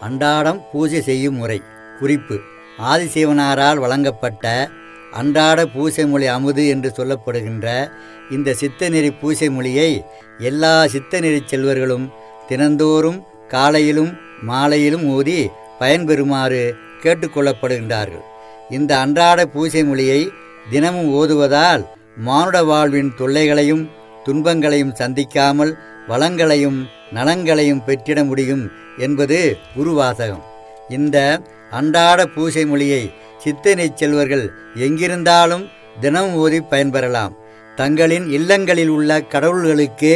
அன்றாடம் பூஜை செய்யும் முறை. குறிப்பு. ஆதிசிவனாரால் வழங்கப்பட்ட அன்றாட பூசை மொழி அமுது என்று சொல்லப்படுகின்ற இந்த சித்தநெறி பூசை மொழியை எல்லா சித்தநெறி செல்வர்களும் தினந்தோறும் காலையிலும் மாலையிலும் ஓதி பயன்பெறுமாறு கேட்டுக்கொள்ளப்படுகின்றார்கள். இந்த அன்றாட பூசை மொழியை தினமும் ஓதுவதால் மானுட வாழ்வின் தொல்லைகளையும் துன்பங்களையும் சந்திக்காமல் வளங்களையும் நலங்களையும் பெற்றிட முடியும் என்பது குருவாசகம். இந்த அன்றாட பூசை மொழியை சித்தனை செல்வர்கள் எங்கிருந்தாலும் தினமும் ஓதி பயன்பெறலாம். தங்களின் இல்லங்களில் உள்ள கடவுள்களுக்கு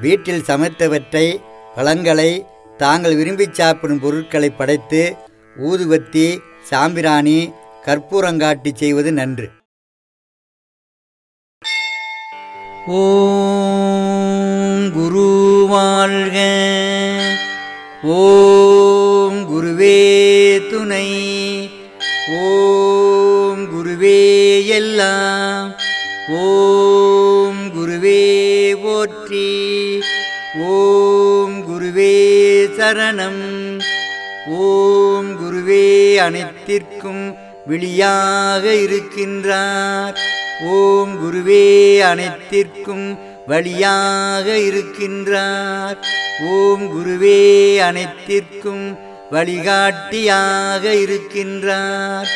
வீட்டில் சமைத்தவற்றை பழங்களை தாங்கள் விரும்பி சாப்பிடும் பொருட்களை படைத்து ஊதுவத்தி சாம்பிராணி கற்பூரங்காட்டி செய்வது நன்று. ஓ வாழ்க. ஓம் குருவே துணை. ஓம் குருவே எல்லாம். ஓம் குருவே போற்றி. ஓம் குருவே சரணம். ஓம் குருவே அனைத்திற்கும் விழியாக இருக்கின்றார். ஓம் குருவே அனைத்திற்கும் வழியாக இருக்கின்றார். ஓம் குருவே அனைத்திற்கும் வழிகாட்டியாக இருக்கின்றார்.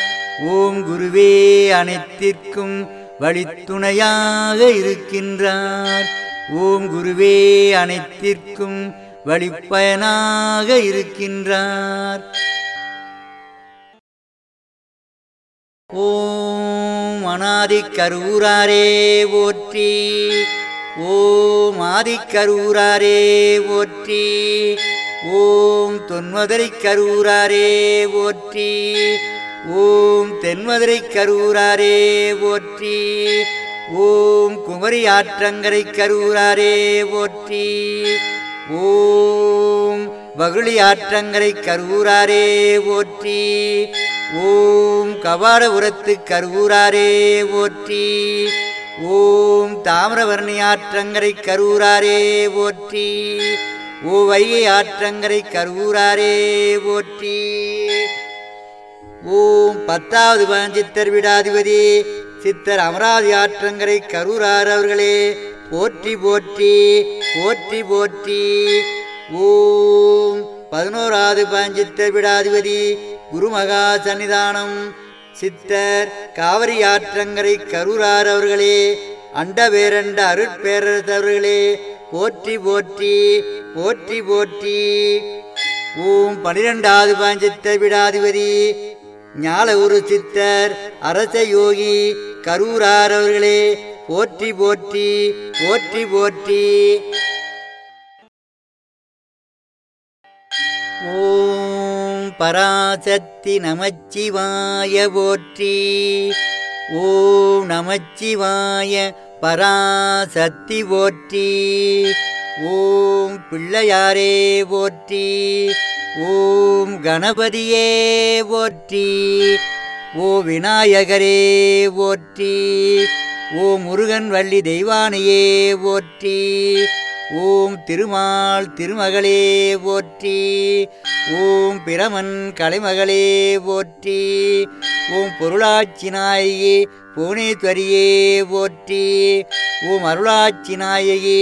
ஓம் குருவே அனைத்திற்கும் வழித்துணையாக இருக்கின்றார். ஓம் குருவே அனைத்திற்கும் வழிப்பயனாக இருக்கின்றார். ஓம் அநாதி கரூராரே போற்றி. ஓம் ஆதிக்கரூராரே ஓற்றி ஓம் தொன்மதுரை கரூராரே ஓற்றி ஓம் தென்மதுரை கரூராரே ஓற்றி ஓம் குமரி ஆற்றங்கரை கரூராரே ஓற்றி ஓம் வகுளி ஆற்றங்கரை கரூராரே ஓற்றி ஓம் கபாட உரத்து கரூராரே ஓற்றி ஓம் தாமிரவர்ணி ஆற்றங்கரை கரூராரே போற்றி. ஓ வைகை ஆற்றங்கரை கரூராரே போற்றி. ஓம் பத்தாவது பஞ்சித்தர் விடாதிபதி சித்தர் அமராதி ஆற்றங்கரை கரூரார் அவர்களே போற்றி போற்றி போற்றி போற்றி. ஓம் பதினோராவது பஞ்சித்தர் விடாதிபதி குருமகா சன்னிதானம். சித்தர் காவிரி ஆற்றங்கரை கரூரார் அவர்களே அண்டவேரண்ட அருட்பேரவர்களே போற்றி போற்றி போற்றி போற்றி. ஓம் பனிரெண்டாவது பாஞ்சித்த விடாதிபதி ஞாலகுரு சித்தர் அரச யோகி கரூரார் அவர்களே போற்றி போற்றி போற்றி போற்றி. ஓம் பராசக்தி நமச்சிவாய போற்றி. ஓம் நமச்சிவாய பராசக்தி போற்றி. ஓம் பிள்ளையாரே போற்றி. ஓம் கணபதியே போற்றி. ஓ விநாயகரே போற்றி. ஓ முருகன் வள்ளி தெய்வானையே போற்றி. ஓம் திருமால் திருமகளே போற்றி ஓம் பிரமன் கலைமகளே போற்றி ஓம் பொருளாட்சி நாயகி புவனேஸ்வரியே போற்றி ஓம் அருளாட்சி நாயகி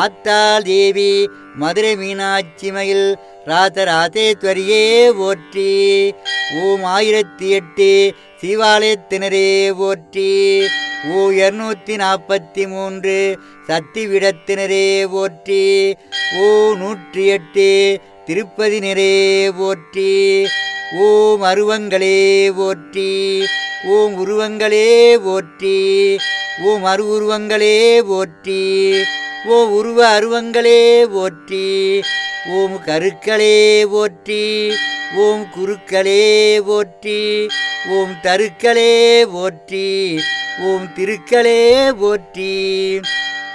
ஆத்தாள் தேவி மதுரை மீனாட்சி மயில் ராசராசேஸ்வரியே போற்றி ஓம் ஆயிரத்தி எட்டு சிவாலயத்தினரே போற்றி. ஓ இருநூத்தி நாற்பத்தி மூன்று சக்தி விடத்தினரே போற்றி. ஓ நூற்றி எட்டு திருப்பதி நிறே போற்றி. ஓம் அருவங்களே போற்றி. ஓம் உருவங்களே போற்றி. ஓம் அரு உருவங்களே போற்றி. ஓ உருவ அருவங்களே போற்றி. ஓம் கருக்களே போற்றி. ஓம் குருக்களே போற்றி ஓம் தருக்களே போற்றி ஓம் திருக்களே போற்றி.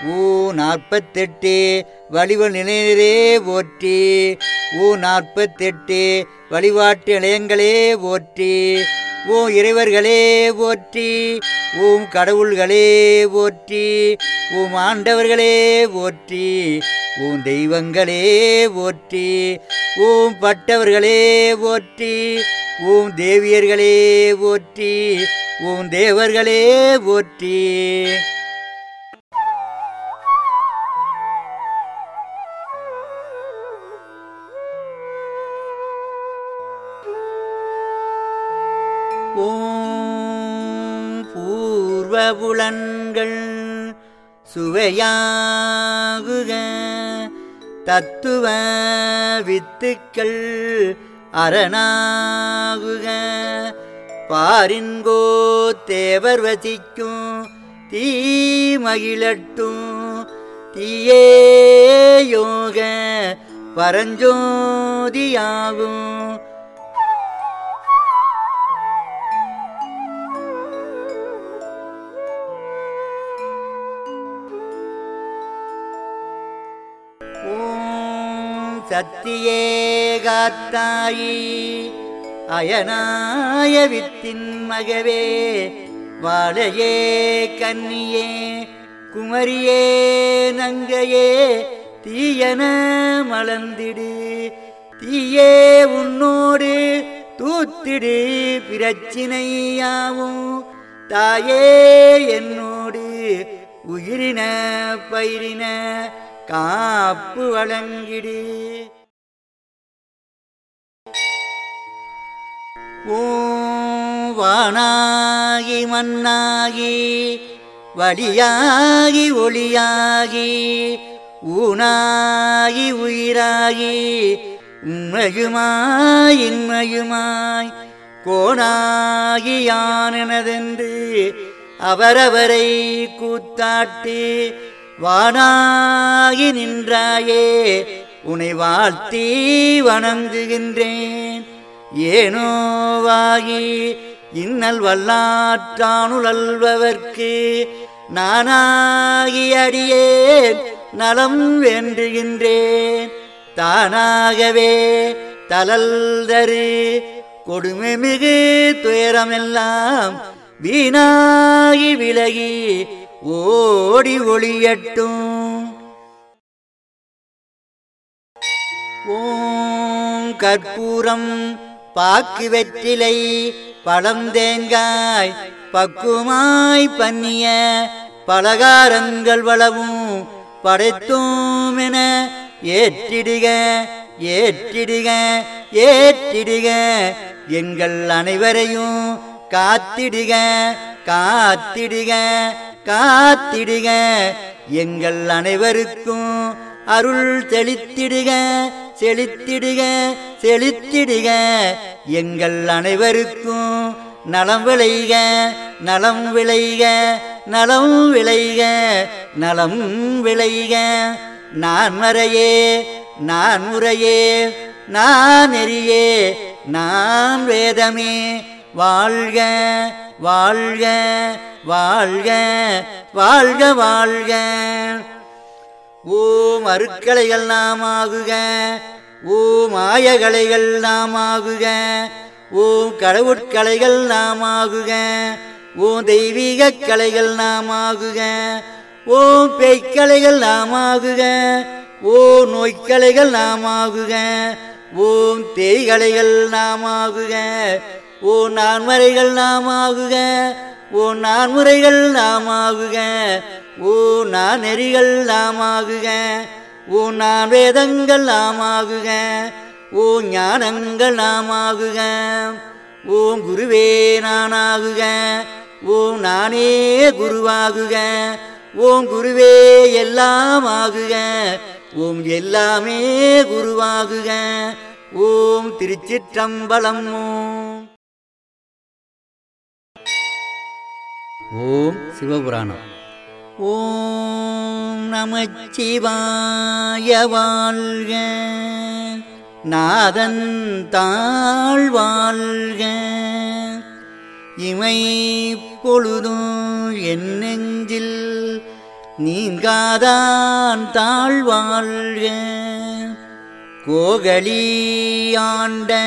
ஊ நாற்பத்தெட்டு வடிவ நிலையரே போற்றி. ஊ நாற்பத்தெட்டு வழிபாட்டு நிலையங்களே போற்றி. ஓ இறைவர்களே போற்றி. ஓம் கடவுள்களே போற்றி. ஓம் ஆண்டவர்களே போற்றி. ஓம் தெய்வங்களே போற்றி. ஓம் பட்டவர்களே போற்றி. ஓம் தேவியர்களே போற்றி. ஓம் தேவர்களே போற்றி. புலன்கள் சுவையாகுக. தத்துவ வித்துக்கள் அரணாகுக. பாரின்கோ தேவர் வசிக்கும் தீமகிழட்டும் தீயே யோக பரஞ்சோதியாகும். சத்தியே காத்தாயி அயனாய வித்தின் மகவே வாழையே கன்னியே குமரியே நங்கையே தீயன மலர்ந்திடு தீயே உன்னோடு தூத்திடு பிரச்சினையாவும் தாயே என்னோடு உயிரின பயிரின காப்பு வழங்கிடி. வானாகி மண்ணாகி வழியாகி ஒளியாகி ஊனாகி உயிராகி உண்மையுமாய் இன்மையுமாய் கோணாகி யானெனதென்று அவரவரை கூத்தாட்டி வானாகி நின்றாயே உனை வாழ்த்தி வணங்குகின்றேன். ஏனோவாகி இன்னல் வல்லாற்றானுழல்பவர்க்கு நானாகி அடியேன் நலம் வேண்டுகின்றேன். தானாகவே தலல் தரு கொடுமை மிகு துயரமெல்லாம் வீணாகி விலகி ஓடி ஒளியட்டும். ஓம் கற்பூரம் பாக்கு வெற்றிலை பழம் தேங்காய் பக்குமாய் பன்னிய பலகாரங்கள் வளவும் படைத்தோம் என ஏற்றிடுக ஏற்றிடுக ஏற்றிடுக. எங்கள் அனைவரையும் காத்திடுக காத்திடுக. காத்திடுக. எங்கள் அனைவருக்கும் அருள் செழித்திடுக செழித்திடுக செழித்திடுக எங்கள் அனைவருக்கும் நலம் விளைக நலம் விளைக நலம் விளைக நலம் விளைக. நான் மறையே நான் முறையே நான் நெறியே நான் வேதமே. வாழ்க வாழ்க வாழ்க வாழ்க வாழ்க. ஓம் அருக்கலைகள் நாம் ஆகுக ஓம் ஆயகலைகள் நாம் ஆகுக ஓம் கடவுட்கலைகள் நாம் ஆகுக ஓம் தெய்வீக கலைகள் நாம் ஆகுக ஓம் பேய்க்கலைகள் நாம் ஆகுக ஓம் நோய்க்கலைகள் நாம் ஆகுக ஓம் தேய்கலைகள் நாம் ஆகுக ஓ நான்மறைகள் நாம் ஆகுக ஓ நான்முறைகள் நாம் நாமாகுக ஓ நான் நெறிகள் நாம் ஓ நான் வேதங்கள் நாம் ஓ ஞானங்கள் நாமாகுக ஓம் குருவே நானாகுக ஓம் நானே குருவாகுக. ஓம் குருவே எல்லாம் ஆகுக. ஓம் எல்லாமே குருவாகுக. ஓம் திருச்சிற்றம்பலம். ஓம் சிவபுராணம். ஓம் நமச்சிவாய வாழ்க. நாதன் தாழ் வாழ்க இமை பொழுதும் என் நெஞ்சில் நீங்காதான் தாழ் வாழ்க கோகலி ஆண்ட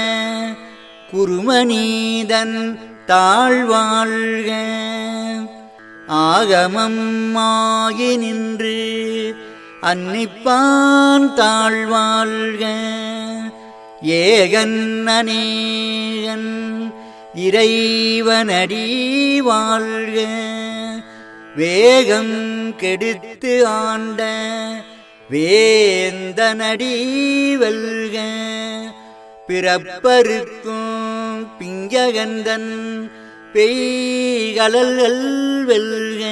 குருமநீதன் தாழ்வாழ்க. ஆகமம் ஆகி நின்று அன்னிப்பான் தாழ்வாழ்க. ஏகன் அநேகன் இறைவனடி வாழ்க. வேகம் கெடுத்து ஆண்ட வேந்தனடி வெல்க. பிறப்பருக்கும் பிஞ்சகந்தன் பெய்கலல்கள் வெல்க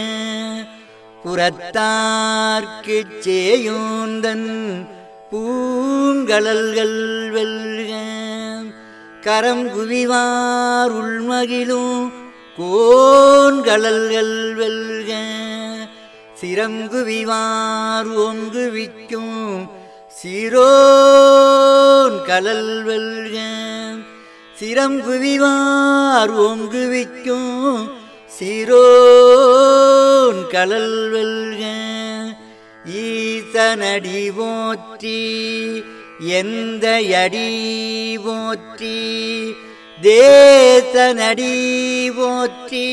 புறத்தார்க்கு சேயோந்தன் பூங்கலல்கள் வெல்க. கரம் குவிவார் உள்மகிழும் கோன்கலல்கள் வெல்க சிரங்குவிவார் ஓங்குவிக்கும் சிரோன் கலல் வெல்க சிரம் குவிவார் ஓங்குவிக்கும் சிரோன் கலல் வெல்க ஈசனடி ஓற்றி எந்த அடி ஓற்றி தேசனடி ஓற்றி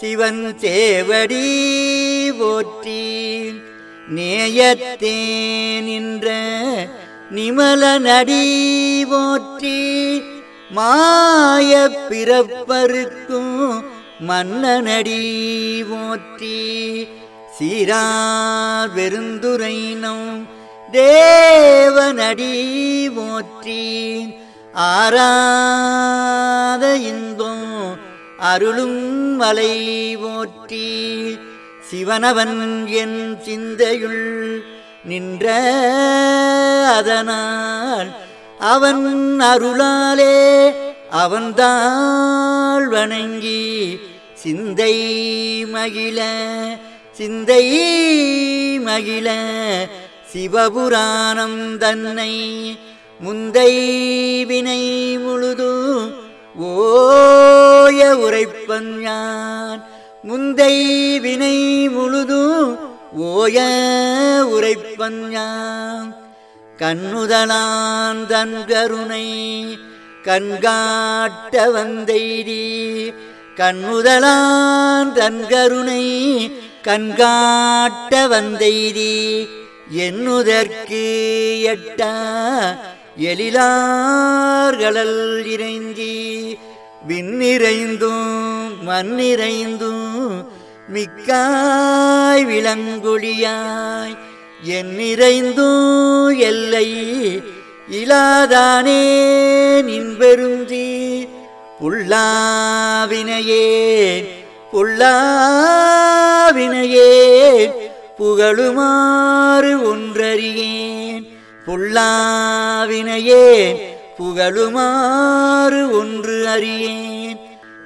சிவன் சேவடி ஓற்றி நேயத்தே நின்ற நிமலனடி போற்றி மாய பிறப்பருக்கும் மன்னனடி போற்றி சீரார் பெருந்துரைனம் தேவனடி போற்றி ஆராத இன்பம் அருளும் மலை போற்றி சிவனவன் என் சிந்தையுள் நின்ற அதனால் அவன் அருளாலே அவன்தாள் வணங்கி சிந்தை மகிழ சிந்தை மகிழ சிவபுராணம் தன்னை முந்தை வினை முழுதும் ஓய உரைப்பன் யான் முந்தை வினை முழுதும் ஓய உரைப்பன் யான் கண்ணுதலான் தன் கருணை கண்காட்ட வந்தெய்தி. கண்ணுதலான் தன் கருணை கண்காட்ட வந்தெய்தி. என்னுதற்கு எட்டா எழிலார்களல் இறைஞ்சி. விண்ணிறைந்தும் மண்ணிறைந்தும் மிக்காய் விளங்குழியாய் என் நிறைந்தும் எல்லை இலாதானே நின்பெருந்தி புல்லாவினையேன் புல்லாவினையேன் புகழுமாறு ஒன்றறியேன். புல்லாவினையேன் புகழுமாறு ஒன்று அறியேன்.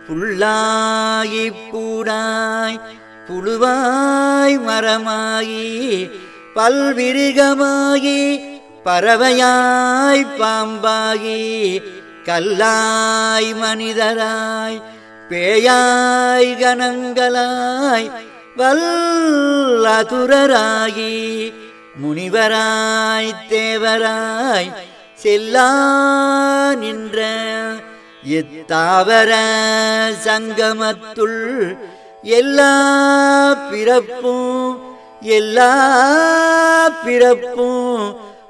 புல்லாகி பூடாய் புழுவாய் மரமாயி பல்விருகமாகி பறவையாய் பாம்பாகி கல்லாய் மனிதராய் பேயாய் கணங்களாய் வல்லதுரராகி முனிவராய் தேவராய் செல்லா நின்ற எத்தாவர சங்கமத்துள் எல்லா பிறப்பும் எல்லா பிறப்பும்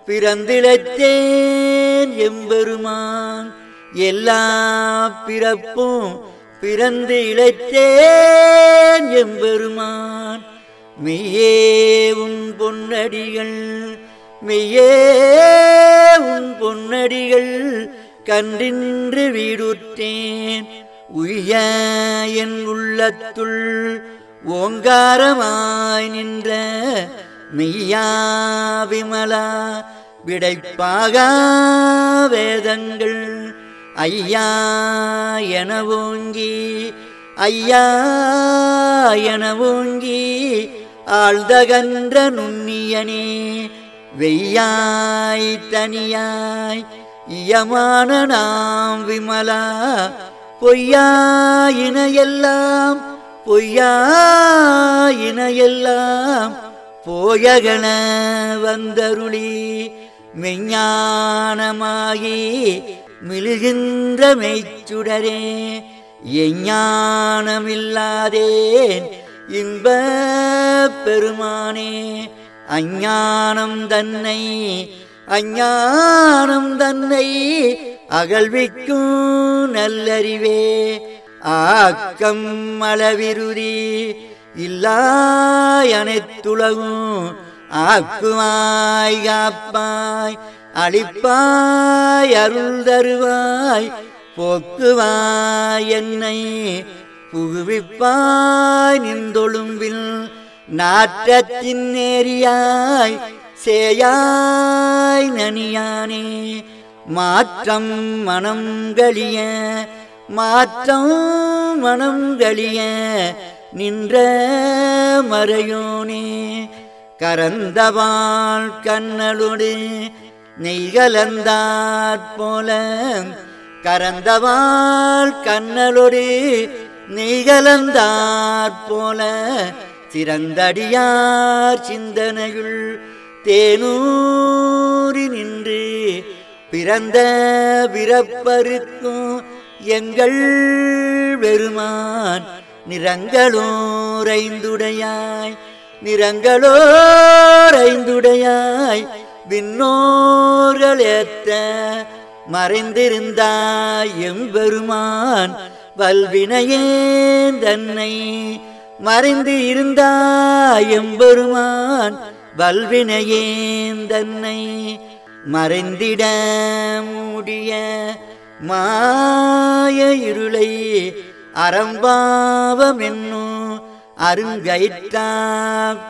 பிறந்திழத்தேன் எம்பெருமான். எல்லா பிறப்பும் பிறந்து இழைத்தேன் எம்பெருமான். மெய்யே உன் பொன்னடிகள் மெய்யே உன் பொன்னடிகள் கன்றின்று வீடுற்றேன். உய்ய என் உள்ளத்துள் ஓங்காரமாய் நின்ற மெய்யா விமலா விடைப்பாக வேதங்கள். ஐயா என ஓங்கி ஐயா என ஓங்கி ஆழ்தகன்ற நுண்ணியனே வெய்யாய் தனியாய் இயமான நாம் விமலா. பொய்யாயினையெல்லாம் பொய்யாயினையெல்லாம் போயகன வந்தருளி. மெஞ்ஞானமாகி மிழுகின்ற மெய்ச்சுடரே எஞ்ஞானமில்லாதேன் இன்ப பெருமானே. அஞ்ஞானம் தன்னை அஞ்ஞானம் தன்னை அகழ்விக்கும் நல்லறிவே. ஆக்கம் அளவிருதி இல்லாயனைத்துலகும் ஆக்குவாய் காப்பாய் அழிப்பாய் அருள் தருவாய் போக்குவாய் என்னை புகுவிப்பாய் நின்றொழும்பில் நாற்றத்தின் நேரியாய் சேயாய் நனியானே மாற்றம் மனம் கழிய மாற்றம் மனம் கழிய நின்ற மறையோனே கரந்தவாள் கண்ணலோடு நெய்கலந்தாற் போல கரந்தவாள் கண்ணலோடு நெய்கலந்தாற் போல சிறந்தடியார் சிந்தனையுள் தேனூறி நின்று பிறந்த பிறப்பருக்கும் எங்கள் பெருமான் நிறங்களோரைந்துடையாய் நிறங்களோரைந்துடையாய் விண்ணோர்கள் ஏத்த மறைந்திருந்தாய் எம்பெருமான் வல்வினையே தன்னை மறைந்து இருந்தாயம்பெருமான் வல்வினையேந்தன்னை மறைந்திட மூடிய மாய இருளை அறம்பாவமென்னும் அருங்கயிற்றா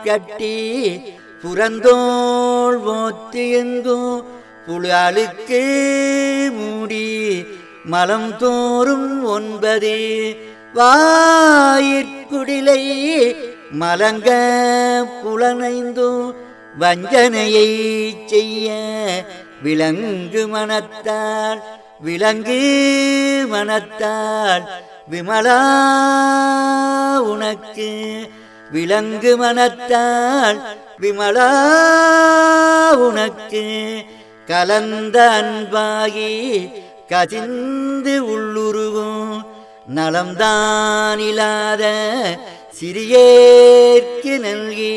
கட்டி புறந்தோள் போத்து எங்கும் புலாளுக்கு மூடி மலம் தோறும் ஒன்பது வாயிற்குடிலை மலங்க புலனைந்தும் வஞ்சனையை செய்ய விலங்கு மனத்தால் விலங்கு மனத்தால் விமலா உனக்கு விலங்கு மனத்தால் விமலா உனக்கு. கலந்த அன்பாகி கசிந்து நலம்தான் இல்லாத சிறியேற்கு நல்கி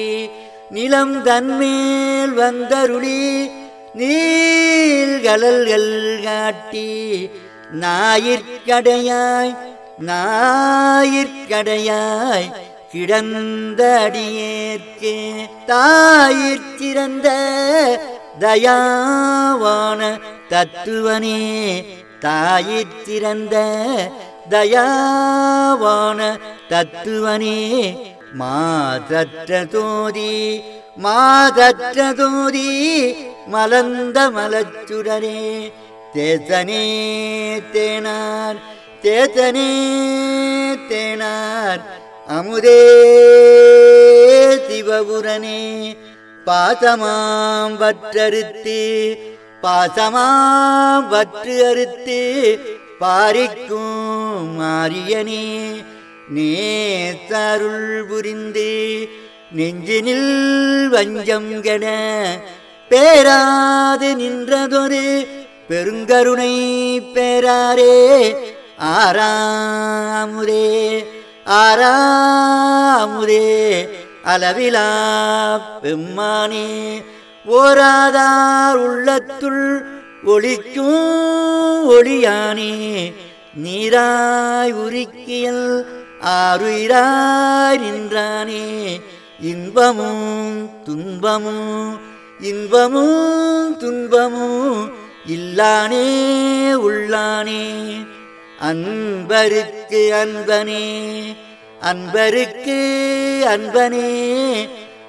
நிலம் தன்மேல் வந்தருளி நீள்கடல்கள் காட்டி நாயிற்கடையாய் நாயிற்கடையாய் கிடந்த அடியேற்கே தாயிற்கிறந்த தயாவான தத்துவனே தாயிற்கிறந்த தயாவான தத்துவனே மாதற்ற தோதி மாதற்ற தோதி மலந்த மலச்சுடரே தேசனே தேனார் தேசனே தேனார் அமுதே சிவபுரனே பாசமாம் வற்றறுத்து பாசமாம் வற்று அறுத்து பாரிக்கும் மாரியனே நேசருள் புரிந்து நெஞ்சினில் வஞ்சம் கெட பேராது நின்றதொரு பெருங்கருணை பேராரே. ஆறாமுதே ஆறாமுதே அளவிலா பெம்மானே ஓராதார் உள்ளத்துள் ஒளிக்கும் ஒளியானே நீராய் உருக்கியல் ஆறுயிராய் நின்றானே. இன்பமும் துன்பமும் இன்பமும் துன்பமும் இல்லானே உள்ளானே. அன்பருக்கு அன்பனே அன்பருக்கு அன்பனே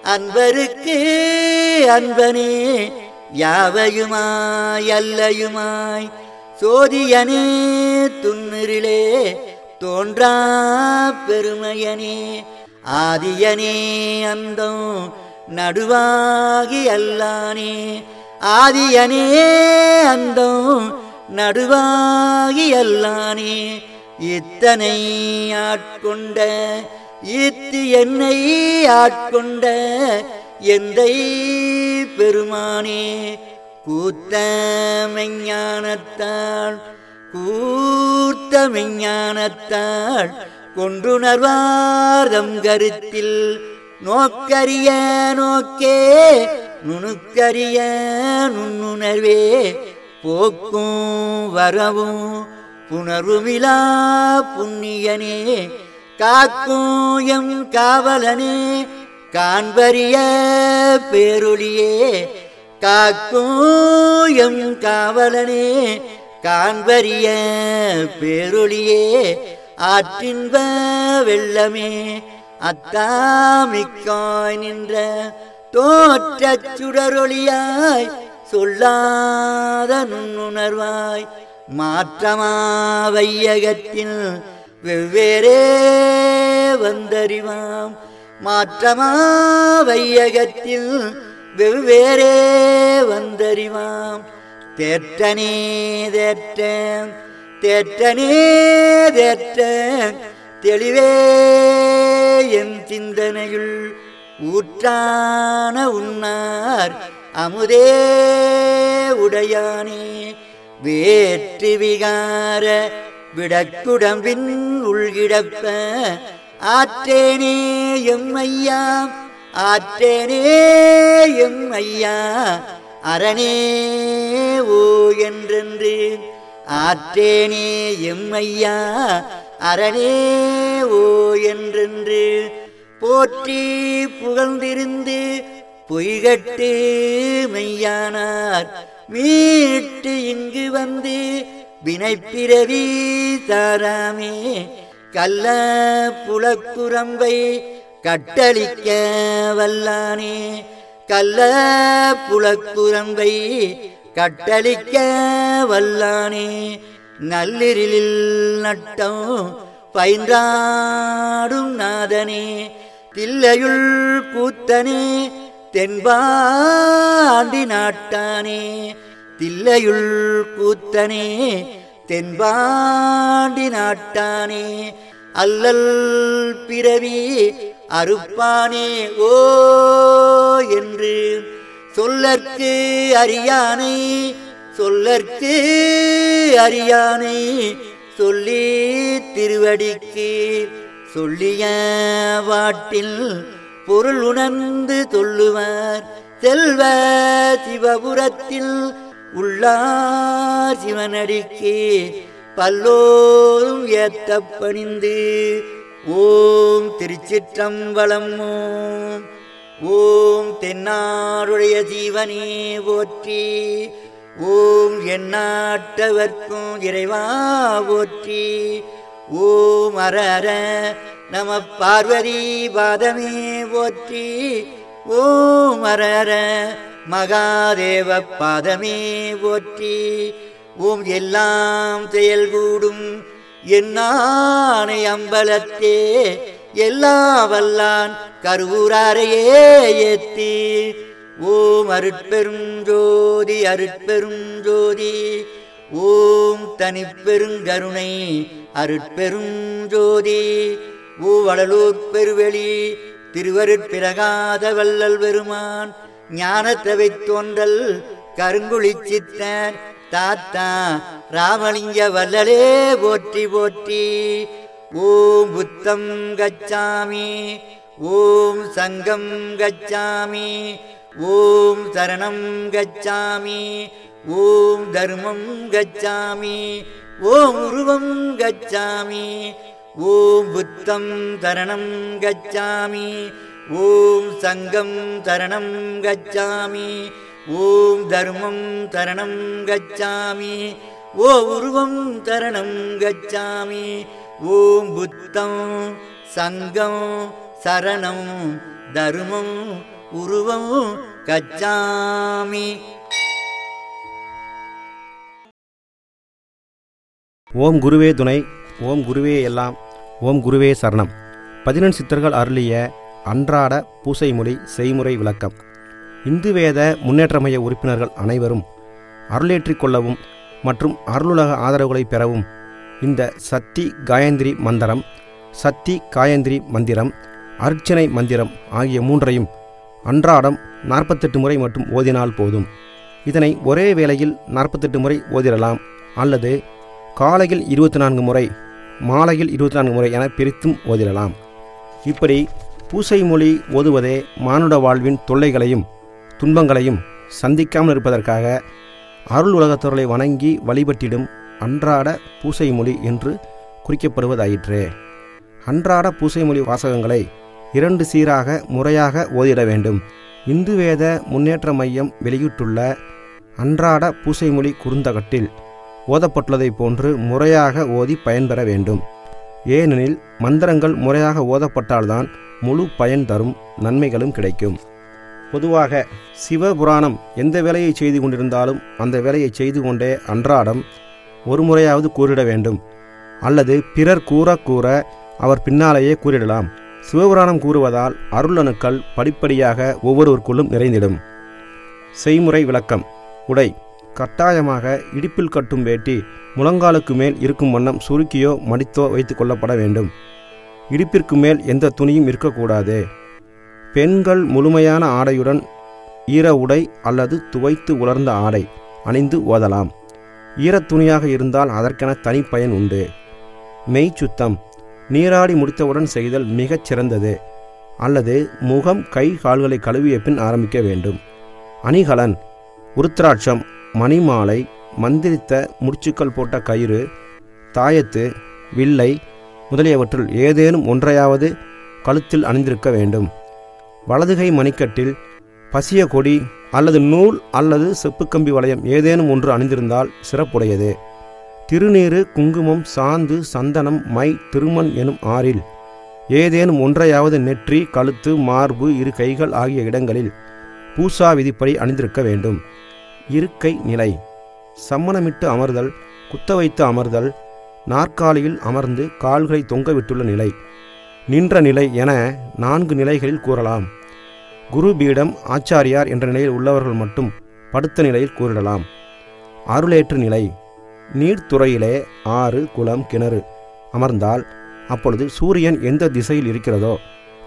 அன்பருக்கு அன்பனே. யாவையுமாய் அல்லையுமாய்? சோதியனே துன்னிரிலே தோன்றா பெருமையனே ஆதியனே அந்தம் நடுவாகி அல்லானே. ஆதியனே அந்தம் நடுவாகி அல்லானே. இத்தனை ஆட்கொண்ட இத்து என்னை ஆட்கொண்ட எந்தை பெருமானே கூத்த மெஞ்ஞானத்தால் கூர்த்த மெஞ்ஞானத்தாள் கொண்டுணர்வார்தம் கருத்தில் நோக்கரிய நோக்கே நுணுக்கரிய நுண்ணுணர்வே போக்கும் வரவும் புணர்வுமிலா புண்ணியனே காக்கும் எம் காவலனே காண்பரிய பேருளியே காக்கும் எம் காவலனே காண்பரிய பேருளியே ஆற்றின்ப வெள்ளமே அத்தாமிக்காய் நின்ற தோற்றச் சுடரொளியாய் சொல்லாத நுண்ணுணர்வாய் மாற்றமாவையகத்தில் வெவ்வேறே வந்தறிவாம். மாற்றமா வையகத்தில் வெவ்வேறே வந்தறிவாம். தேற்றனே தேற்ற தேற்றனே தேற்ற தெளிவே என் சிந்தனையுள் ஊற்றான உன்னார் அமுதே உடையானே. வேற்று விகார விடக்குடம்பின் உள்கிடப்ப ஆற்றேனே எம்மையா ஆற்றேனே எம்மையா அரணே ஓ என்றென்று. ஆற்றேனே எம்மையா அரணே ஓ என்றென்று. போற்றி புகழ்ந்திருந்து பொய்கட்டு மெய்யானார். மீட்டு இங்கு வந்து வினைப்பிறவி தாராமே. கல்ல புலக்குரம்பை கட்டளிக்க வல்லானே. கல்ல புலக்குரம்பை கட்டளிக்க வல்லானே. நல்லிரிலில் நட்டம் பயின்றாடும் நாதனே. தில்லையுள் கூத்தனே தென்பாண்டி நாட்டானே. தில்லையுள் கூத்தனே தென்பாண்டி நாட்டானே. அல்லல் பிறவி அறுப்பானே ஓ என்று சொல்லற்கு அறியானை சொல்லற்கு அறியானை சொல்லி திருவடிக்கு சொல்லிய வாட்டில் பொருள் உணர்ந்து சொல்லுவார். செல்வ சிவபுரத்தில் உள்ளார் சிவனடிக்கு. பல்லோரும் ஏத்த பணிந்து ஓம் திருச்சிற்றம்பலம் ஓம் ஓம் தென்னாடுடைய ஜீவனே போற்றி ஓம் எண்ணாட்டவர்க்கும் இறைவா போற்றி ஓம் அர அர நம பார்வதி பாதமே போற்றி ஓம் அர அர மகாதேவ பாதமே போற்றி ஓம் எல்லாம் செயல்கூடும் என்னானை அம்பலத்தே எல்லா வல்லான் கருவூராரையே ஏத்தி. ஓம் அருட்பெருஞ்சோதி அருட்பெருஞ்சோதி ஓம் தனிப்பெருங்கருணை அருட்பெருஞ்சோதி ஓ வடலூர் பெருவெளி திருவருட்பிறகாத வல்லல் பெருமான் ஞானத்தவை தோன்றல் கருங்குழி சித்தன். தாத்தா ராமலிங்க வல்லலே போற்றி போற்றி. ஓம் புத்தம் கச்சாமி ஓம் சங்கம் கச்சாமி ஓம் சரணம் கச்சாமி ஓம் தர்மம் கச்சாமி ஓம் உருவம் கச்சாமி ஓம் புத்தம் தரணம் கச்சாமி ஓம் சங்கம் தரணம் கச்சாமி ஓம் தர்மம் தரணம் கச்சாமி ஓ உருவம் தரணம் கச்சாமி ஓம் புத்தம் சங்கம் சரணம் தர்மம் உருவம் கச்சாமி. ஓம் குருவே துணை ஓம் குருவே எல்லாம் ஓம் குருவே சரணம். பதினெண் சித்தர்கள் அருளிய அன்றாட பூசைமொழி செய்முறை விளக்கம். இந்து வேத முன்னேற்ற மைய உறுப்பினர்கள் அனைவரும் அருளேற்றிக் கொள்ளவும் மற்றும் அருளுலக ஆதரவுகளை பெறவும் இந்த சக்தி காயந்திரி மந்திரம் சக்தி காயந்திரி மந்திரம் அர்ச்சனை மந்திரம் ஆகிய மூன்றையும் அன்றாடம் நாற்பத்தெட்டு முறை மட்டும் ஓதினால் போதும். இதனை ஒரே வேளையில் நாற்பத்தெட்டு முறை ஓதிடலாம் அல்லது காலையில் இருபத்தி நான்கு முறை மாலையில் இருபத்தி நான்கு முறை என பிரித்தும் ஓதிடலாம். இப்படி பூசை மொழி ஓதுவதே மானுட வாழ்வின் தொல்லைகளையும் துன்பங்களையும் சந்திக்காமல் இருப்பதற்காக அருள் உலகத்தவர்களை வணங்கி வழிபட்டிடும் அன்றாட பூசை மொழி என்று குறிக்கப்படுவதாயிற்று. அன்றாட பூசை மொழி வாசகங்களை இரண்டு சீராக முறையாக ஓதிட வேண்டும். இந்து வேத முன்னேற்ற மையம் வெளியிட்டுள்ள அன்றாட பூசை மொழி குறுந்தகட்டில் ஓதப்பட்டுள்ளதைப் போன்று முறையாக ஓதி பயன்பெற வேண்டும். ஏனெனில் மந்திரங்கள் முறையாக ஓதப்பட்டால்தான் முழு பயன் தரும் நன்மைகளும் கிடைக்கும். பொதுவாக சிவபுராணம் எந்த வேலையை செய்து கொண்டிருந்தாலும் அந்த வேலையை செய்து கொண்டே அன்றாடம் ஒரு முறையாவது கூறிட வேண்டும். அல்லது பிறர் கூற கூற அவர் பின்னாலேயே கூறிடலாம். சிவபுராணம் கூறுவதால் அருளணுக்கள் படிப்படியாக ஒவ்வொருவருக்குள்ளும் நிறைந்திடும். செய்முறை விளக்கம். உடை. கட்டாயமாக இடுப்பில் கட்டும் வேட்டி முழங்காலுக்கு மேல் இருக்கும் வண்ணம் சுருக்கியோ மடித்தோ வைத்து கொள்ளப்பட வேண்டும். இடுப்பிற்கு மேல் எந்த துணியும் இருக்கக்கூடாது. பெண்கள் முழுமையான ஆடையுடன் ஈர உடை அல்லது துவைத்து உலர்ந்த ஆடை அணிந்து ஓதலாம். ஈரத் துணியாக இருந்தால் அதற்கென தனிப்பயன் உண்டு. மெய் சுத்தம். நீராடி முடித்தவுடன் செய்தல் மிகச் சிறந்தது. அல்லது முகம் கை கால்களை கழுவிய பின் ஆரம்பிக்க வேண்டும். அணிகலன். உருத்திராட்சம். மணிமாலை. மந்திரித்த முடிச்சுக்கள் போட்ட கயிறு. தாயத்து. வில்லை. முதலியவற்றுள் ஏதேனும் ஒன்றையாவது கழுத்தில் அணிந்திருக்க வேண்டும். வலதுகை மணிக்கட்டில் பசிய கொடி அல்லது நூல் அல்லது செப்புக்கம்பி வளையம் ஏதேனும் ஒன்று அணிந்திருந்தால் சிறப்புடையது. திருநீறு குங்குமம் சாந்து சந்தனம் மை திருமண் எனும் ஆறில் ஏதேனும் ஒன்றையாவது நெற்றி கழுத்து மார்பு இரு கைகள் ஆகிய இடங்களில் பூசா விதிப்படி அணிந்திருக்க வேண்டும். இருக்கை நிலை. சம்மணமிட்டு அமர்தல் குத்த வைத்து அமர்தல் நாற்காலியில் அமர்ந்து கால்களை தொங்கவிட்டுள்ள நிலை. நின்ற நிலை என நான்கு நிலைகளில் கூறலாம். குரு பீடம் ஆச்சாரியார் என்ற நிலையில் உள்ளவர்கள் மட்டும் படுத்த நிலையில் கூறிடலாம். அருளேற்று நிலை நீர்த்துறையிலே ஆறு குளம் கிணறு அமர்ந்தால் அப்பொழுது சூரியன் எந்த திசையில் இருக்கிறதோ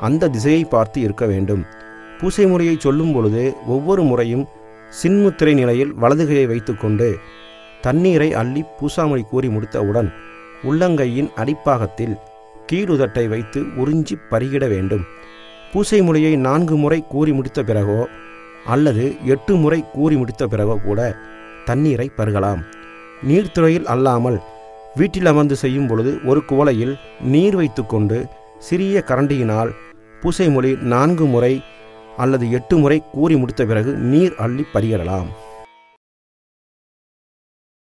அந்த திசையை பார்த்து இருக்க வேண்டும். பூசை முறையை சொல்லும் பொழுது ஒவ்வொரு முறையும் சின்முத்திரை நிலையில் வலதுகையை வைத்துக்கொண்டு தண்ணீரை அள்ளி பூசாமொழி கூறி முடித்தவுடன் உள்ளங்கையின் அடிப்பாகத்தில் கீழுதட்டை வைத்து உறிஞ்சி பருகிட வேண்டும். பூசை மொழியை நான்கு முறை கூறி முடித்த பிறகோ அல்லது எட்டு முறை கூறி முடித்த பிறகோ கூட தண்ணீரை பருகலாம். நீர்த்துறையில் அல்லாமல் வீட்டில் அமர்ந்து செய்யும் பொழுது ஒரு குவளையில் நீர் வைத்துக்கொண்டு சிறிய கரண்டியினால் பூசை மொழி நான்கு முறை அல்லது எட்டு முறை கூறி முடித்த பிறகு நீர் அள்ளி பருகிடலாம்.